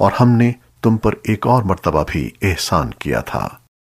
और हमने तुम पर एक और मर्तबा भी एहसान किया था।